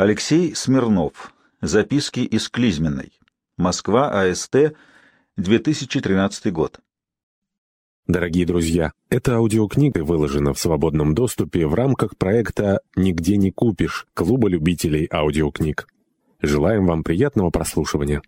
Алексей Смирнов. Записки из Клизменной. Москва, АСТ, 2013 год. Дорогие друзья, эта аудиокнига выложена в свободном доступе в рамках проекта «Нигде не купишь» Клуба любителей аудиокниг. Желаем вам приятного прослушивания.